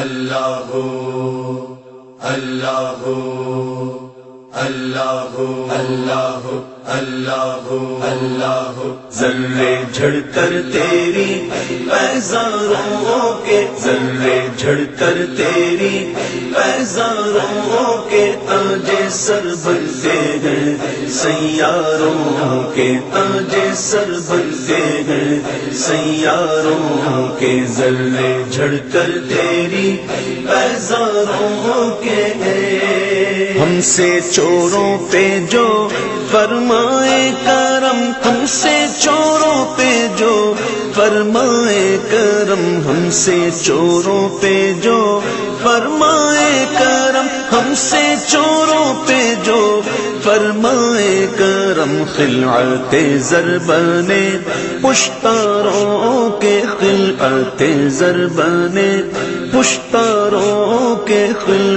اللہ اللہ اللہ اللہ اللہ اللہ ذرے جھڑ کر تیری پیزاروں کے ذرے جھڑ کر تیری پیزاروں کے تاجے سر بنتے ہیں سیاروں کے تاجے سر بنتے ہیں سیاروں کے ذرے جھڑ کر تیری پیزاروں کے ہم سے چوروں پہ جو فرمائے کرم، ہم سے چوروں پہ جو فرمائے کرم، ہم سے چوروں پہ جو فرمائے کرم، ہم سے چوروں پہ جو فرمائے کرم۔ خلعت زربانے پشتاروں کے خلعت زربانے پشتاروں کے خلعت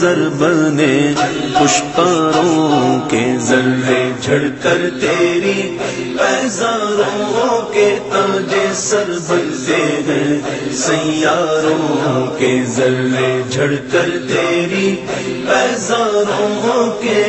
زربانے پشتاروں کے ذرے جھڑ کر تیری، پیزاروں کے تاجے سر بنتے ہیں۔ سیاروں کے ذرے جھڑ کر تیری، پیزاروں کے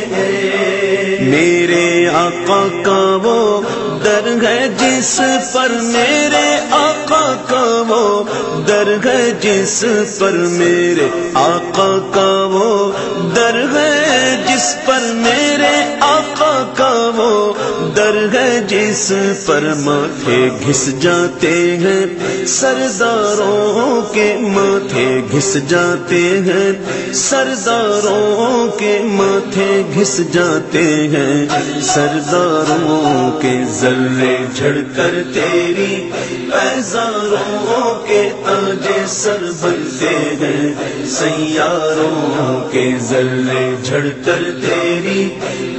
میرے آقا کا وہ در ہے جس پر میرے آقا کا وہ، در ہے جس پر میرے آقا کا وہ، در ہے جس پر میرے آقا کا وہ در ہے جس پر ماتھے گھس جاتے ہیں، سرداروں کے ماتھے گھس جاتے ہیں، سرداروں کے ماتھے گھس جاتے ہیں۔ سرداروں کے ذرے جھڑ کر تیری، پیزاروں کے تاجے سر بنتے ہیں۔ سیاروں کے ذرے جھڑ کر تیری،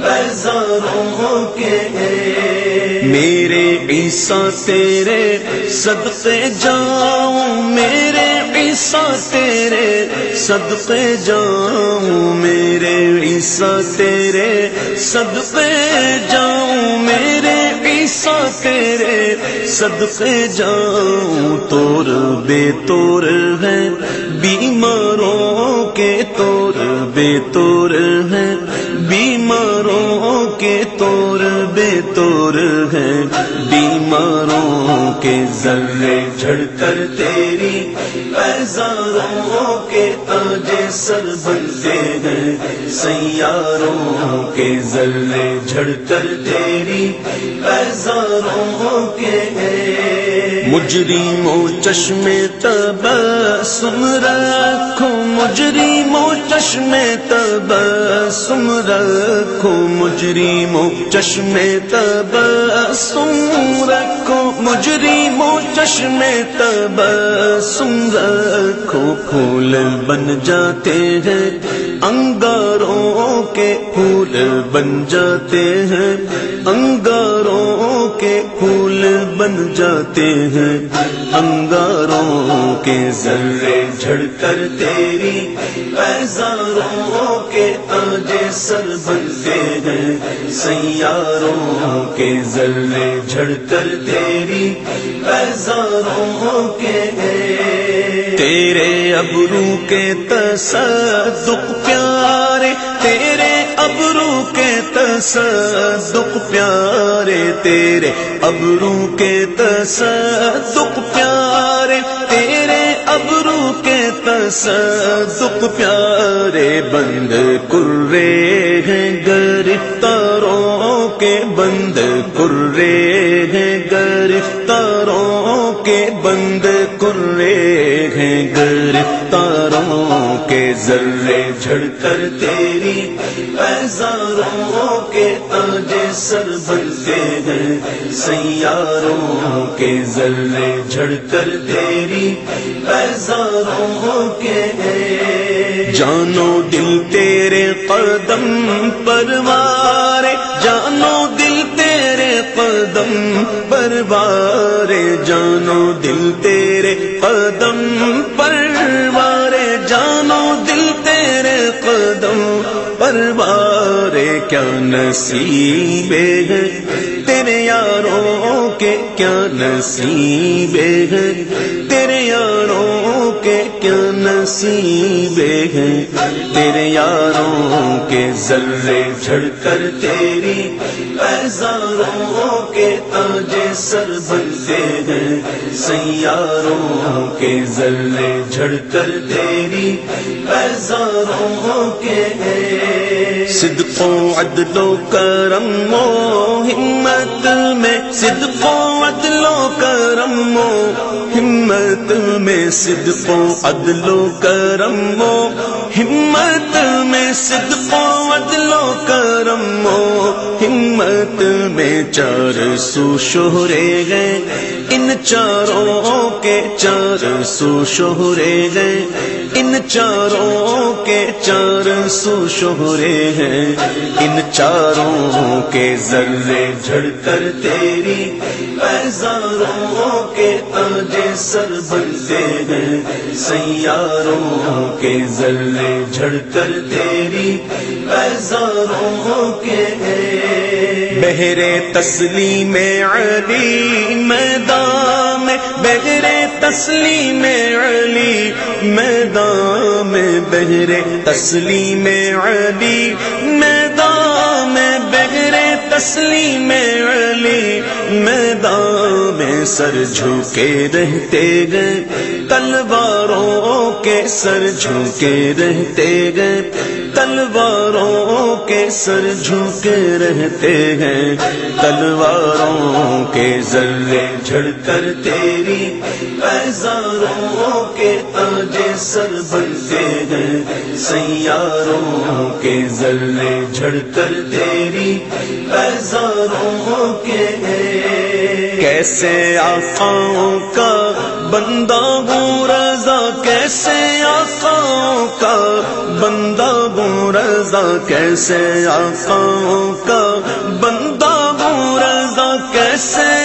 پیزاروں کے میرے عیسیٰ تیرے صدقے جاؤں، میرے عیسیٰ تیرے صدقے جاؤں، میرے عیسیٰ تیرے صدقے جاؤں، میرے عیسیٰ تیرے صدقے جاؤں۔ تور بے تور ہے، بیماروں کے تور بے تور ہے، بیماروں کے تور بے بیماروں کے ذرے جھڑ کر تیری پیزاروں کے تاج سر بنتے ہیں۔ سیاروں کے ذرے جھڑ کر تیری پیزاروں کے مجرم و چشم تب سم رکھو مجرم و چشم تب سم رکھو مجرم و چشم تب سم رکھو مجرم و چشم تب سم رکھو پھول بن جاتے ہیں انگاروں کے پھول بن جاتے ہیں انگاروں کے پھول بن جاتے ہیں انگاروں کے ذرے جھڑ کر تیری پیزاروں کے تاجے سر بنتے ہیں سیاروں کے ذرے جھڑ کر تیری پیزاروں کے تیرے ابرو کے تصدق پیارے تیرے ابرو کے تصدق پیارے تیرے، ابرو کے تصدق پیارے، تیرے ابرو کے تصدق پیارے بند کرے ہیں گرفتاروں کے بند کرے ہیں گرفتاروں کے بند کرے ہیں گرفتاروں کے ذرے جھڑ کر تیری پیزاروں کے تاجے سر بنتے ہیں سیاروں کے ذرے جھڑ کر تیری پیزاروں کے جانو دل تیرے قدم پروارے تیرے قدم پروارے جانو دل تیرے قدم پروارے جانو دل تیرے قدم پروارے کیا نصیب ہے تیرے یاروں کے کیا نصیب ہے تیرے یاروں کیا نصیب ہے تیرے یاروں کے ذرے جھڑ کر تیری پیزاروں کے تاج سر بنتے ہیں سیاروں کے ذرے جھڑ کر تیری پیزاروں کے صدق و عدل و کرم و ہمت میں صدق و عدل و کرم و ہمت میں صدق و عدل و کرم و ہمت میں صدق و عدل و کرم و ہمت میں چار سو شہرے گئے ان چاروں کے چار سو شہرے گئے ان چاروں کے چار سو شہرے ہیں۔ ان چاروں کے ذرے جھڑ کر تیری۔ پیزاروں کے تاج سر بنتے ہیں سیاروں کے ذرے جھڑ کر تیری پیزاروں کے بہرے تسلیم علی میدان میں بہرے تسلیم علی میدان میں بہرے تسلیم علی میں بہرے تسلیم علی میدان میں سر جھکے رہتے گئے، تلواروں کے سر جھکے رہتے گئے، تلواروں کے سر جھکے رہتے ہیں تلواروں کے ذرے جھڑ کر تیری پیزاروں کے تاج سر بنتے ہیں سیاروں کے ذرے جھڑ کر تیری کے کیسے آقاؤں کا بندہ ہوں رضا؟ کیسے آقاؤں کا بندہ ہوں رضا؟ کیسے آقاؤں کا بندہ ہوں رضا؟ کیسے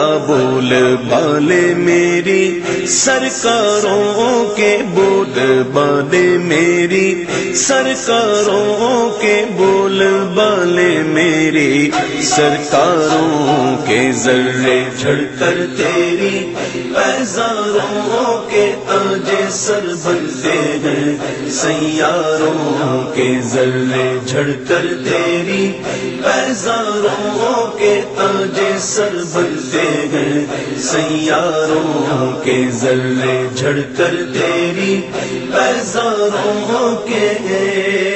بول بالے میری، سرکاروں کے بول بالے میری، سرکاروں کے بول بالے میری، سرکاروں کے ذرے جھڑ کر تیری پیزاروں کے تاج سر بنتے ہیں۔ سیاروں کے ذرے جھڑ کر تیری پیزاروں کے تاج سر بنتے ہیں سیاروں کے ذرے جھڑ کر تیری پیزاروں کے